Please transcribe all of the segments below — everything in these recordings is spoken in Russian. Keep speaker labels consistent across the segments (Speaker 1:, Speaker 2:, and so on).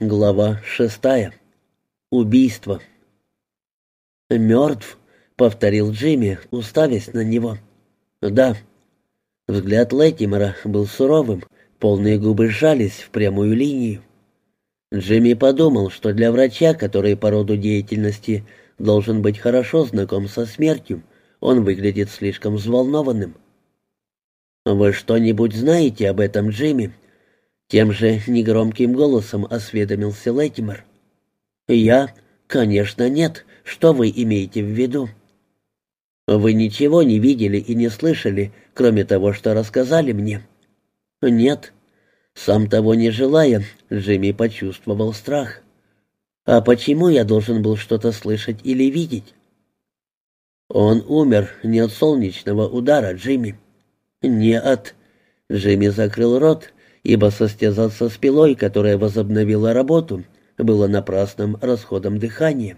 Speaker 1: Глава шестая. Убийство. «Мертв», — повторил Джимми, уставясь на него. «Да». Взгляд Леттимера был суровым, полные губы сжались в прямую линию. Джимми подумал, что для врача, который по роду деятельности должен быть хорошо знаком со смертью, он выглядит слишком взволнованным. «Вы что-нибудь знаете об этом, Джимми?» Тем же негромким голосом осведомился Леттимер. «Я? Конечно, нет. Что вы имеете в виду?» «Вы ничего не видели и не слышали, кроме того, что рассказали мне?» «Нет». Сам того не желая, Джимми почувствовал страх. «А почему я должен был что-то слышать или видеть?» «Он умер не от солнечного удара, Джимми». «Не от...» Джимми закрыл рот ибо состязаться с пилой, которая возобновила работу, было напрасным расходом дыхания.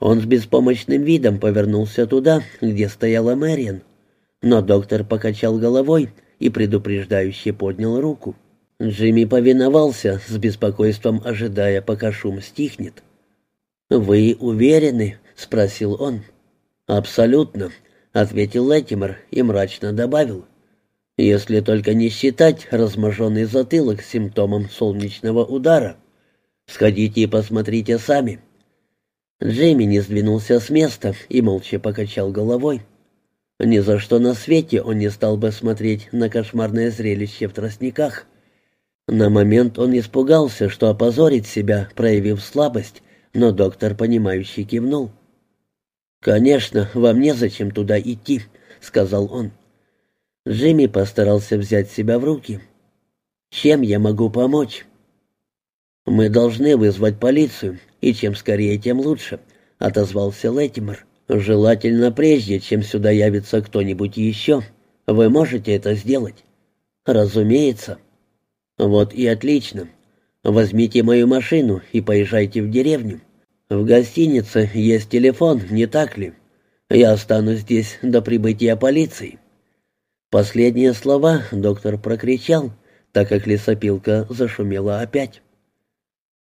Speaker 1: Он с беспомощным видом повернулся туда, где стояла Мэриан, но доктор покачал головой и предупреждающе поднял руку. Джимми повиновался, с беспокойством ожидая, пока шум стихнет. «Вы уверены?» — спросил он. «Абсолютно», — ответил Леттимер и мрачно добавил. Если только не считать разможенный затылок симптомом солнечного удара. Сходите и посмотрите сами». Джейми не сдвинулся с места и молча покачал головой. Ни за что на свете он не стал бы смотреть на кошмарное зрелище в тростниках. На момент он испугался, что опозорит себя, проявив слабость, но доктор, понимающий, кивнул. «Конечно, вам незачем туда идти», — сказал он. Джимми постарался взять себя в руки. «Чем я могу помочь?» «Мы должны вызвать полицию, и чем скорее, тем лучше», — отозвался Леттимер. «Желательно прежде, чем сюда явится кто-нибудь еще. Вы можете это сделать?» «Разумеется». «Вот и отлично. Возьмите мою машину и поезжайте в деревню. В гостинице есть телефон, не так ли? Я останусь здесь до прибытия полиции». Последние слова доктор прокричал, так как лесопилка зашумела опять.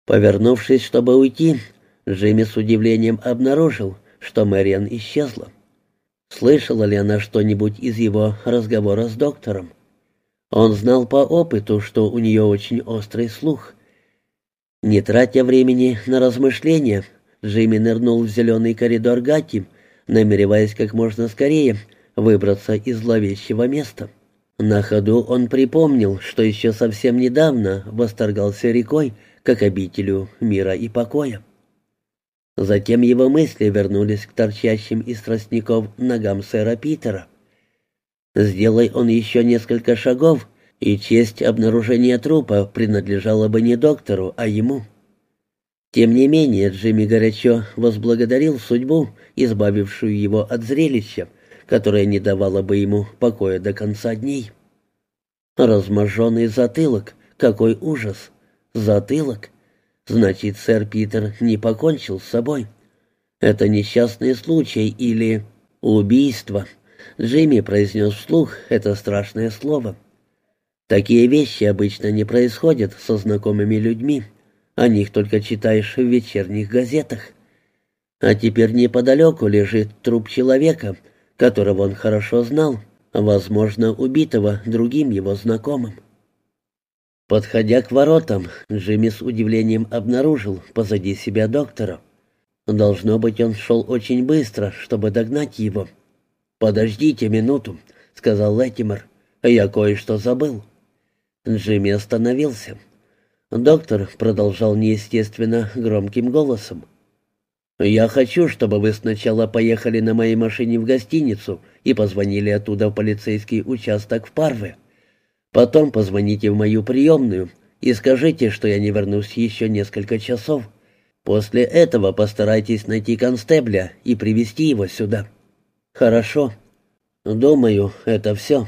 Speaker 1: Повернувшись, чтобы уйти, Джимми с удивлением обнаружил, что Мэриан исчезла. Слышала ли она что-нибудь из его разговора с доктором? Он знал по опыту, что у нее очень острый слух. Не тратя времени на размышления, Джимми нырнул в зеленый коридор Гатти, намереваясь как можно скорее выбраться из зловещего места. На ходу он припомнил, что еще совсем недавно восторгался рекой, как обителю мира и покоя. Затем его мысли вернулись к торчащим из тростников ногам сэра Питера. Сделай он еще несколько шагов, и честь обнаружения трупа принадлежала бы не доктору, а ему. Тем не менее, Джимми горячо возблагодарил судьбу, избавившую его от зрелища, которая не давала бы ему покоя до конца дней. Разможенный затылок, какой ужас! Затылок! Значит, сэр Питер не покончил с собой. Это несчастный случай или убийство. Джимми произнес вслух это страшное слово. Такие вещи обычно не происходят со знакомыми людьми. О них только читаешь в вечерних газетах. А теперь неподалеку лежит труп человека, которого он хорошо знал, возможно, убитого другим его знакомым. Подходя к воротам, Джимми с удивлением обнаружил позади себя доктора. Должно быть, он шел очень быстро, чтобы догнать его. «Подождите минуту», — сказал Леттимер. «Я кое-что забыл». Джимми остановился. Доктор продолжал неестественно громким голосом. «Я хочу, чтобы вы сначала поехали на моей машине в гостиницу и позвонили оттуда в полицейский участок в Парве. Потом позвоните в мою приемную и скажите, что я не вернусь еще несколько часов. После этого постарайтесь найти констебля и привести его сюда». «Хорошо. Думаю, это все».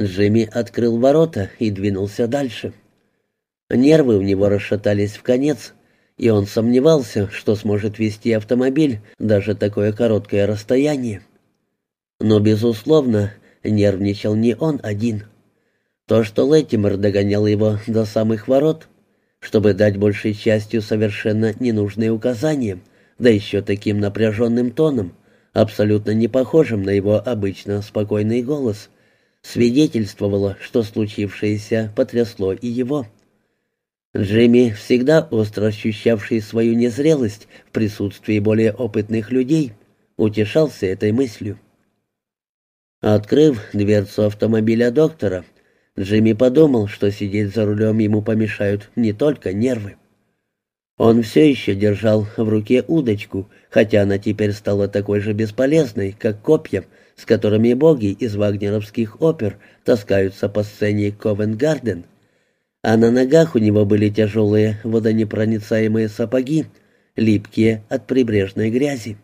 Speaker 1: Джимми открыл ворота и двинулся дальше. Нервы у него расшатались в конец, и он сомневался, что сможет вести автомобиль даже такое короткое расстояние. Но, безусловно, нервничал не он один. То, что Леттимер догонял его до самых ворот, чтобы дать большей частью совершенно ненужные указания, да еще таким напряженным тоном, абсолютно не похожим на его обычно спокойный голос, свидетельствовало, что случившееся потрясло и его. Джимми, всегда остро ощущавший свою незрелость в присутствии более опытных людей, утешался этой мыслью. Открыв дверцу автомобиля доктора, Джимми подумал, что сидеть за рулем ему помешают не только нервы. Он все еще держал в руке удочку, хотя она теперь стала такой же бесполезной, как копья, с которыми боги из вагнеровских опер таскаются по сцене Ковенгарден. А на ногах у него были тяжелые водонепроницаемые сапоги, липкие от прибрежной грязи.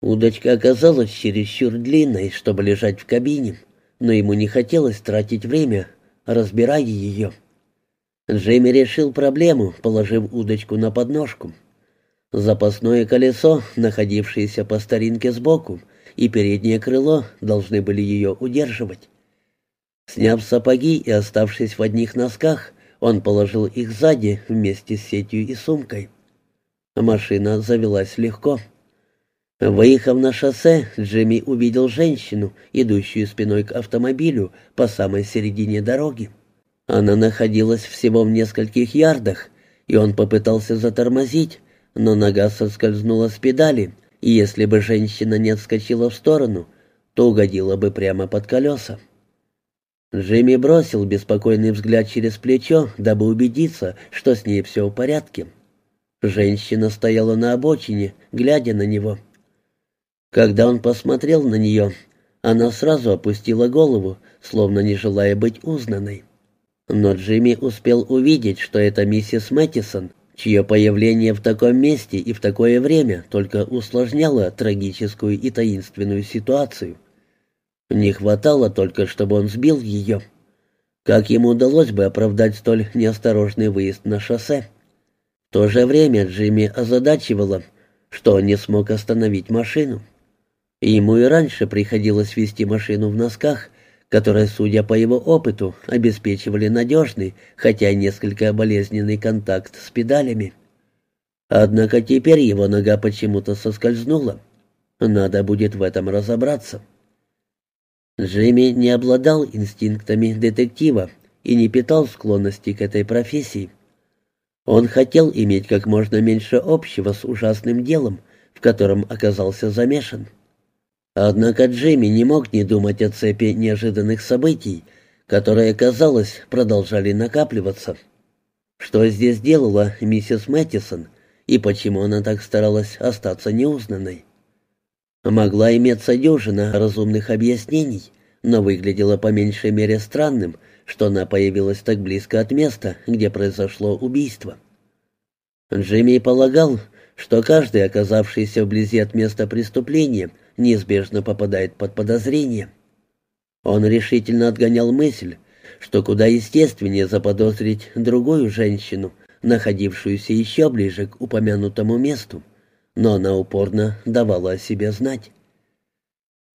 Speaker 1: Удочка оказалась чересчур длинной, чтобы лежать в кабине, но ему не хотелось тратить время, разбирая ее. Джейми решил проблему, положив удочку на подножку. Запасное колесо, находившееся по старинке сбоку, и переднее крыло должны были ее удерживать. Сняв сапоги и оставшись в одних носках, он положил их сзади вместе с сетью и сумкой. Машина завелась легко. Выехав на шоссе, Джимми увидел женщину, идущую спиной к автомобилю по самой середине дороги. Она находилась всего в нескольких ярдах, и он попытался затормозить, но нога соскользнула с педали, и если бы женщина не отскочила в сторону, то угодила бы прямо под колеса. Джимми бросил беспокойный взгляд через плечо, дабы убедиться, что с ней все в порядке. Женщина стояла на обочине, глядя на него. Когда он посмотрел на нее, она сразу опустила голову, словно не желая быть узнанной. Но Джимми успел увидеть, что это миссис Мэттисон, чье появление в таком месте и в такое время только усложняло трагическую и таинственную ситуацию. Не хватало только, чтобы он сбил ее. Как ему удалось бы оправдать столь неосторожный выезд на шоссе? В то же время Джимми озадачивало, что он не смог остановить машину. Ему и раньше приходилось вести машину в носках, которые, судя по его опыту, обеспечивали надежный, хотя и несколько болезненный контакт с педалями. Однако теперь его нога почему-то соскользнула. Надо будет в этом разобраться. Джимми не обладал инстинктами детектива и не питал склонности к этой профессии. Он хотел иметь как можно меньше общего с ужасным делом, в котором оказался замешан. Однако Джимми не мог не думать о цепи неожиданных событий, которые, казалось, продолжали накапливаться. Что здесь делала миссис Мэттисон, и почему она так старалась остаться неузнанной? Могла иметься дюжина разумных объяснений, но выглядело по меньшей мере странным, что она появилась так близко от места, где произошло убийство. Джимми полагал, что каждый, оказавшийся вблизи от места преступления, неизбежно попадает под подозрение. Он решительно отгонял мысль, что куда естественнее заподозрить другую женщину, находившуюся еще ближе к упомянутому месту, но она упорно давала о себе знать.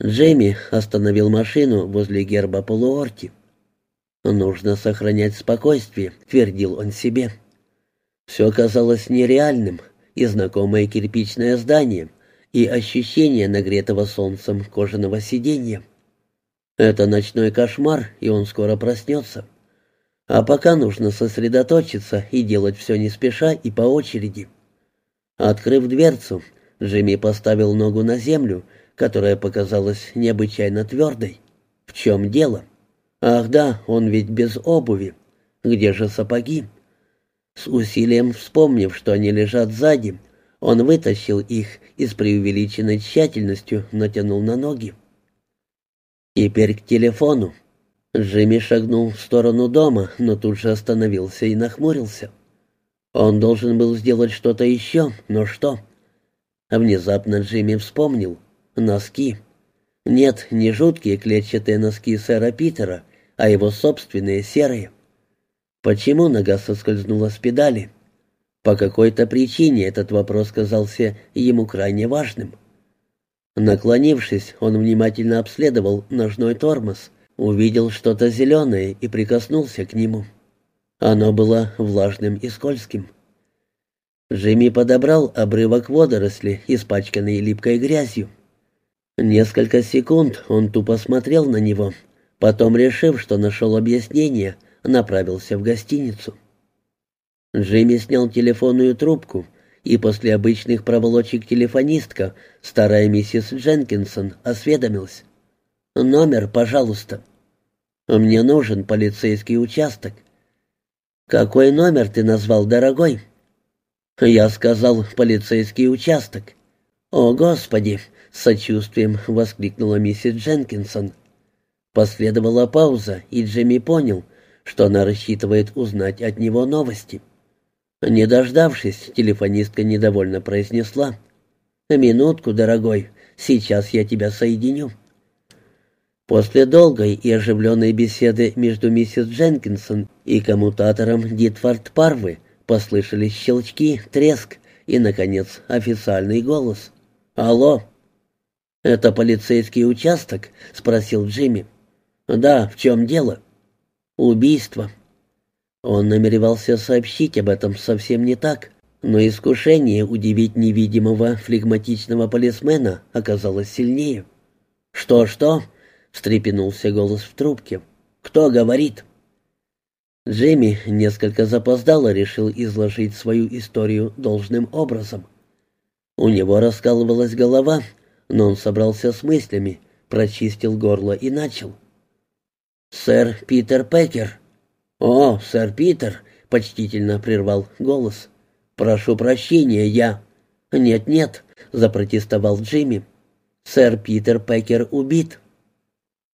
Speaker 1: Джейми остановил машину возле герба полуорти. «Нужно сохранять спокойствие», — твердил он себе. Все казалось нереальным, и знакомое кирпичное здание, и ощущение нагретого солнцем кожаного сиденья. Это ночной кошмар, и он скоро проснется. А пока нужно сосредоточиться и делать все не спеша и по очереди. Открыв дверцу, Джимми поставил ногу на землю, которая показалась необычайно твердой. В чем дело? Ах да, он ведь без обуви. Где же сапоги? С усилием вспомнив, что они лежат сзади, он вытащил их и с преувеличенной тщательностью натянул на ноги. Теперь к телефону. Джимми шагнул в сторону дома, но тут же остановился и нахмурился. Он должен был сделать что-то еще, но что? Внезапно Джимми вспомнил. Носки. Нет, не жуткие клетчатые носки сэра Питера, а его собственные серые. Почему нога соскользнула с педали? По какой-то причине этот вопрос казался ему крайне важным. Наклонившись, он внимательно обследовал ножной тормоз, увидел что-то зеленое и прикоснулся к нему. Оно было влажным и скользким. Джимми подобрал обрывок водоросли, испачканный липкой грязью. Несколько секунд он тупо смотрел на него, потом, решив, что нашел объяснение, направился в гостиницу. Джимми снял телефонную трубку, и после обычных проволочек телефонистка, старая миссис Дженкинсон, осведомилась. «Номер, пожалуйста». «Мне нужен полицейский участок». «Какой номер ты назвал, дорогой?» «Я сказал полицейский участок». «О, Господи!» — с сочувствием воскликнула миссис Дженкинсон. Последовала пауза, и Джимми понял, что она рассчитывает узнать от него новости. Не дождавшись, телефонистка недовольно произнесла. «Минутку, дорогой, сейчас я тебя соединю». После долгой и оживленной беседы между миссис Дженкинсон и коммутатором Дитфорд Парвы Послышались щелчки, треск и, наконец, официальный голос. «Алло!» «Это полицейский участок?» — спросил Джимми. «Да, в чем дело?» «Убийство». Он намеревался сообщить об этом совсем не так, но искушение удивить невидимого флегматичного полисмена оказалось сильнее. «Что-что?» — встрепенулся голос в трубке. «Кто говорит?» Джимми несколько запоздало решил изложить свою историю должным образом. У него раскалывалась голова, но он собрался с мыслями, прочистил горло и начал. «Сэр Питер Пекер». «О, сэр Питер», — почтительно прервал голос. «Прошу прощения, я...» «Нет-нет», — запротестовал Джимми. «Сэр Питер Пекер убит».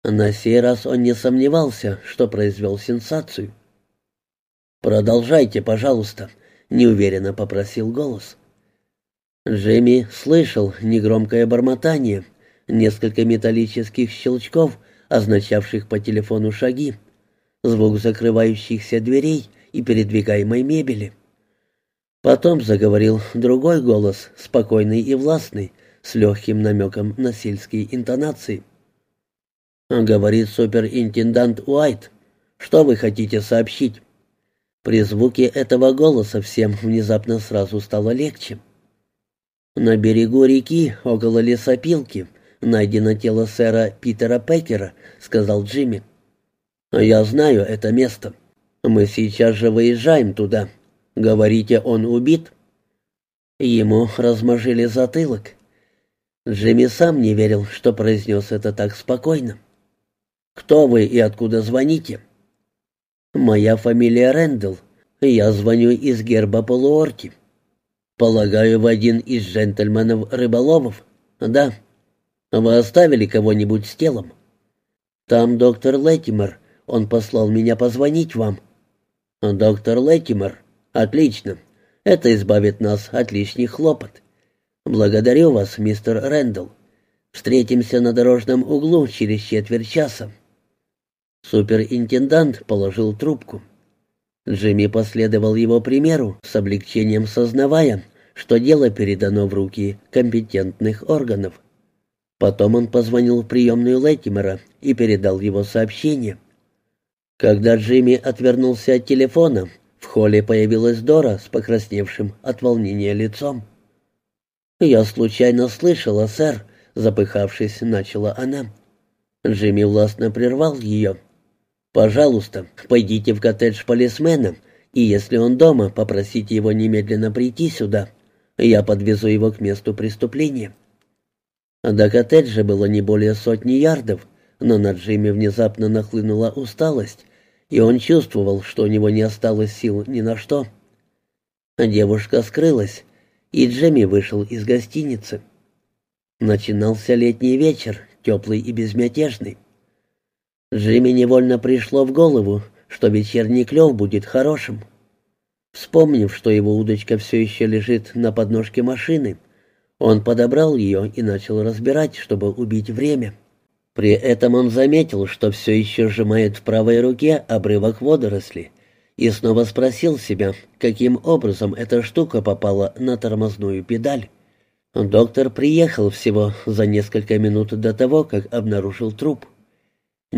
Speaker 1: На сей раз он не сомневался, что произвел сенсацию. «Продолжайте, пожалуйста», — неуверенно попросил голос. Джимми слышал негромкое бормотание, несколько металлических щелчков, означавших по телефону шаги, звук закрывающихся дверей и передвигаемой мебели. Потом заговорил другой голос, спокойный и властный, с легким намеком на сельские интонации. «Говорит суперинтендант Уайт. Что вы хотите сообщить?» При звуке этого голоса всем внезапно сразу стало легче. На берегу реки, около лесопилки, найдено тело сэра Питера Пекера, сказал Джимми. Я знаю это место. Мы сейчас же выезжаем туда. Говорите, он убит? Ему размажили затылок. Джимми сам не верил, что произнес это так спокойно. «Кто вы и откуда звоните?» «Моя фамилия Рэндалл. Я звоню из герба полуорти. Полагаю, в один из джентльменов-рыболовов? Да. Вы оставили кого-нибудь с телом? Там доктор Леттимер. Он послал меня позвонить вам. Доктор Леттимер. Отлично. Это избавит нас от лишних хлопот. Благодарю вас, мистер Рэндалл. Встретимся на дорожном углу через четверть часа. Суперинтендант положил трубку. Джимми последовал его примеру, с облегчением сознавая, что дело передано в руки компетентных органов. Потом он позвонил в приемную Леттимера и передал его сообщение. Когда Джимми отвернулся от телефона, в холле появилась Дора с покрасневшим от волнения лицом. «Я случайно слышала, сэр», — запыхавшись, начала она. Джимми властно прервал ее. «Пожалуйста, пойдите в коттедж полисмена, и если он дома, попросите его немедленно прийти сюда. Я подвезу его к месту преступления». До коттеджа было не более сотни ярдов, но на Джимми внезапно нахлынула усталость, и он чувствовал, что у него не осталось сил ни на что. Девушка скрылась, и Джимми вышел из гостиницы. Начинался летний вечер, теплый и безмятежный. Джимми невольно пришло в голову, что вечерний клев будет хорошим. Вспомнив, что его удочка все еще лежит на подножке машины, он подобрал ее и начал разбирать, чтобы убить время. При этом он заметил, что все еще сжимает в правой руке обрывок водоросли, и снова спросил себя, каким образом эта штука попала на тормозную педаль. Доктор приехал всего за несколько минут до того, как обнаружил труп.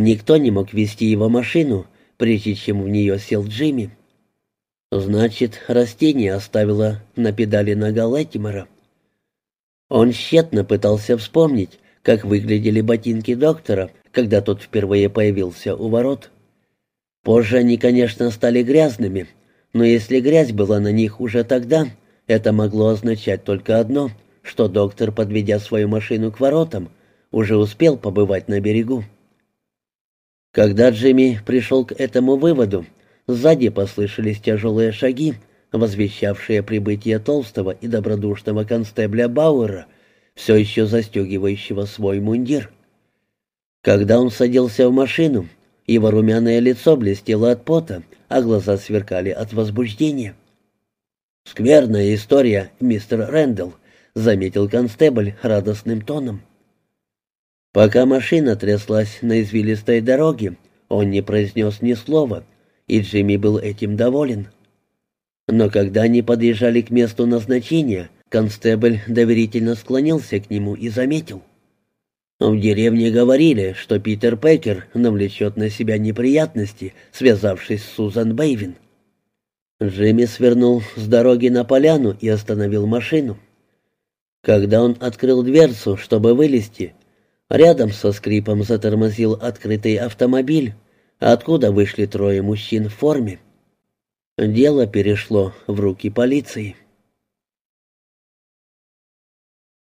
Speaker 1: Никто не мог вести его машину, прежде чем в нее сел Джимми. Значит, растение оставило на педали нога Леттимера. Он тщетно пытался вспомнить, как выглядели ботинки доктора, когда тот впервые появился у ворот. Позже они, конечно, стали грязными, но если грязь была на них уже тогда, это могло означать только одно, что доктор, подведя свою машину к воротам, уже успел побывать на берегу. Когда Джимми пришел к этому выводу, сзади послышались тяжелые шаги, возвещавшие прибытие толстого и добродушного констебля Бауэра, все еще застегивающего свой мундир. Когда он садился в машину, его румяное лицо блестело от пота, а глаза сверкали от возбуждения. «Скверная история, мистер Рэндалл», — заметил констебль радостным тоном. Пока машина тряслась на извилистой дороге, он не произнес ни слова, и Джимми был этим доволен. Но когда они подъезжали к месту назначения, констебль доверительно склонился к нему и заметил. В деревне говорили, что Питер Пекер навлечет на себя неприятности, связавшись с Сузан Бейвин. Джимми свернул с дороги на поляну и остановил машину. Когда он открыл дверцу, чтобы вылезти, рядом со скрипом затормозил открытый автомобиль, откуда вышли трое мужчин в форме. Дело перешло в руки полиции.